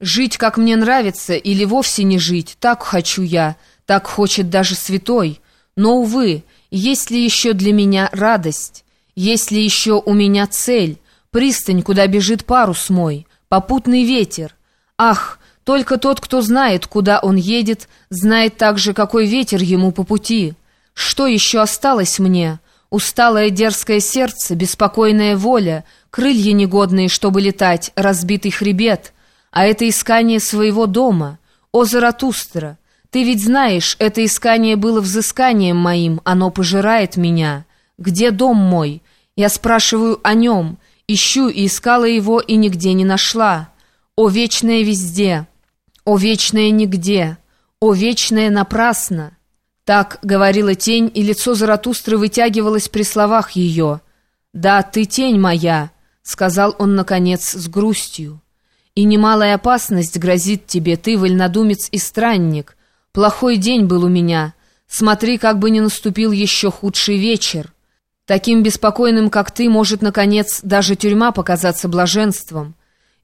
Жить, как мне нравится, или вовсе не жить, так хочу я, так хочет даже святой. Но, увы, есть ли еще для меня радость? Есть ли еще у меня цель? Пристань, куда бежит парус мой, попутный ветер. Ах, только тот, кто знает, куда он едет, знает также, какой ветер ему по пути. Что еще осталось мне? Усталое дерзкое сердце, беспокойная воля, крылья негодные, чтобы летать, разбитый хребет — а это искание своего дома. О, Заратустра, ты ведь знаешь, это искание было взысканием моим, оно пожирает меня. Где дом мой? Я спрашиваю о нем, ищу и искала его, и нигде не нашла. О, вечное везде! О, вечное нигде! О, вечное напрасно! Так говорила тень, и лицо Заратустры вытягивалось при словах ее. «Да, ты тень моя», — сказал он, наконец, с грустью. И немалая опасность грозит тебе, ты, вольнодумец и странник. Плохой день был у меня. Смотри, как бы не наступил еще худший вечер. Таким беспокойным, как ты, может, наконец, даже тюрьма показаться блаженством.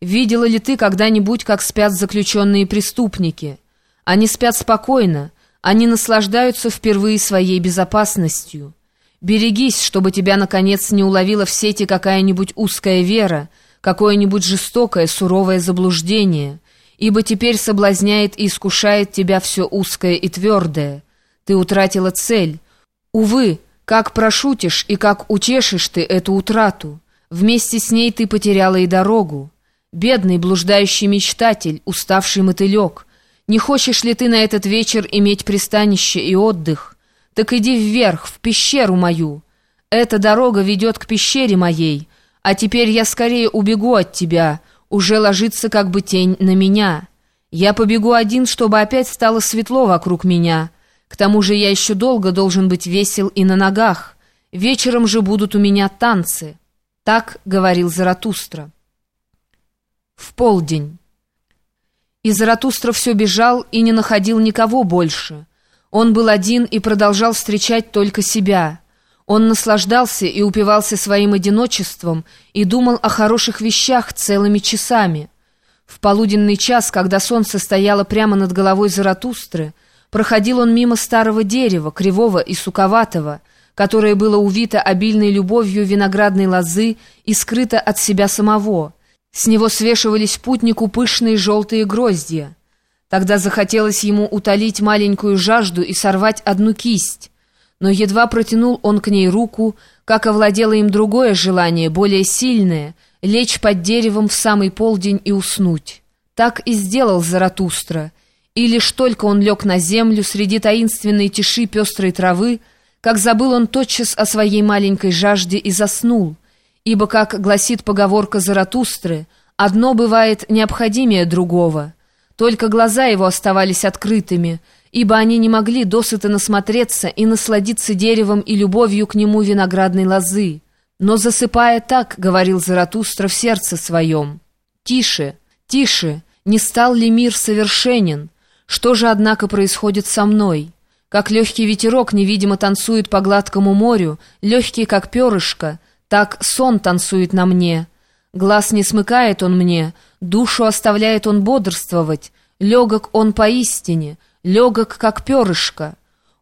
Видела ли ты когда-нибудь, как спят заключенные преступники? Они спят спокойно, они наслаждаются впервые своей безопасностью. Берегись, чтобы тебя, наконец, не уловила в сети какая-нибудь узкая вера, какое-нибудь жестокое, суровое заблуждение, ибо теперь соблазняет и искушает тебя все узкое и твердое. Ты утратила цель. Увы, как прошутишь и как утешишь ты эту утрату, вместе с ней ты потеряла и дорогу. Бедный блуждающий мечтатель, уставший мотылек, не хочешь ли ты на этот вечер иметь пристанище и отдых? Так иди вверх, в пещеру мою. Эта дорога ведет к пещере моей, а теперь я скорее убегу от тебя, уже ложится как бы тень на меня. Я побегу один, чтобы опять стало светло вокруг меня. К тому же я еще долго должен быть весел и на ногах. Вечером же будут у меня танцы. Так говорил Заратустра. В полдень. И Заратустра все бежал и не находил никого больше. Он был один и продолжал встречать только себя — он наслаждался и упивался своим одиночеством и думал о хороших вещах целыми часами. В полуденный час, когда солнце стояло прямо над головой Заратустры, проходил он мимо старого дерева, кривого и суковатого, которое было увито обильной любовью виноградной лозы и скрыто от себя самого. С него свешивались путнику пышные желтые гроздья. Тогда захотелось ему утолить маленькую жажду и сорвать одну кисть, но едва протянул он к ней руку, как овладело им другое желание, более сильное — лечь под деревом в самый полдень и уснуть. Так и сделал Заратустра, и лишь только он лег на землю среди таинственной тиши пестрой травы, как забыл он тотчас о своей маленькой жажде и заснул, ибо, как гласит поговорка Заратустры, одно бывает необходимее другого. Только глаза его оставались открытыми — ибо они не могли досыта насмотреться и насладиться деревом и любовью к нему виноградной лозы. Но засыпая так, говорил Заратустра в сердце своем, «Тише, тише, не стал ли мир совершенен? Что же, однако, происходит со мной? Как легкий ветерок невидимо танцует по гладкому морю, легкий, как перышко, так сон танцует на мне. Глаз не смыкает он мне, душу оставляет он бодрствовать, легок он поистине» легок, как перышко.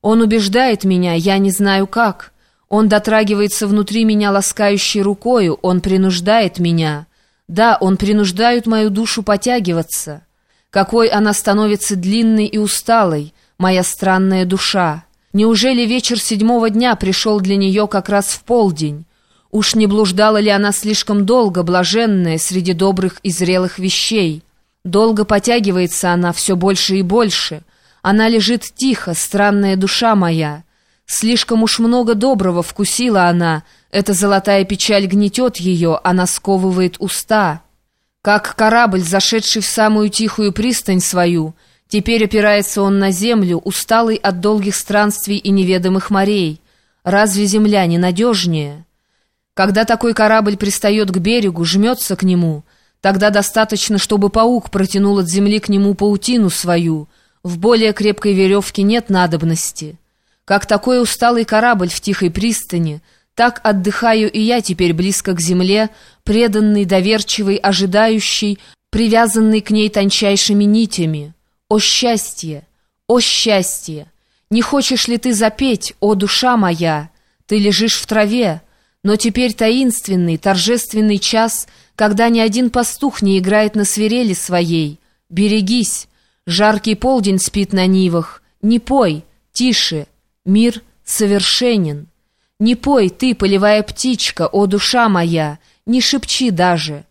Он убеждает меня, я не знаю как. Он дотрагивается внутри меня ласкающей рукою, он принуждает меня. Да, он принуждает мою душу потягиваться. Какой она становится длинной и усталой, моя странная душа. Неужели вечер седьмого дня пришел для нее как раз в полдень? Уж не блуждала ли она слишком долго, блаженная, среди добрых и зрелых вещей? Долго потягивается она все больше и больше — она лежит тихо, странная душа моя. Слишком уж много доброго вкусила она. Эта золотая печаль гнетет ее, она сковывает уста. Как корабль, зашедший в самую тихую пристань свою, теперь опирается он на землю, усталый от долгих странствий и неведомых морей. Разве земля не надежнее? Когда такой корабль пристает к берегу, жмется к нему, тогда достаточно, чтобы паук протянул от земли к нему паутину свою — в более крепкой веревке нет надобности. Как такой усталый корабль в тихой пристани, так отдыхаю и я теперь близко к земле, преданный, доверчивый, ожидающий, привязанный к ней тончайшими нитями. О счастье! О счастье! Не хочешь ли ты запеть, о душа моя? Ты лежишь в траве, но теперь таинственный, торжественный час, когда ни один пастух не играет на свирели своей. Берегись! Жаркий полдень спит на нивах. Не пой, тише, мир совершенен. Не пой ты, полевая птичка, о душа моя, не шепчи даже —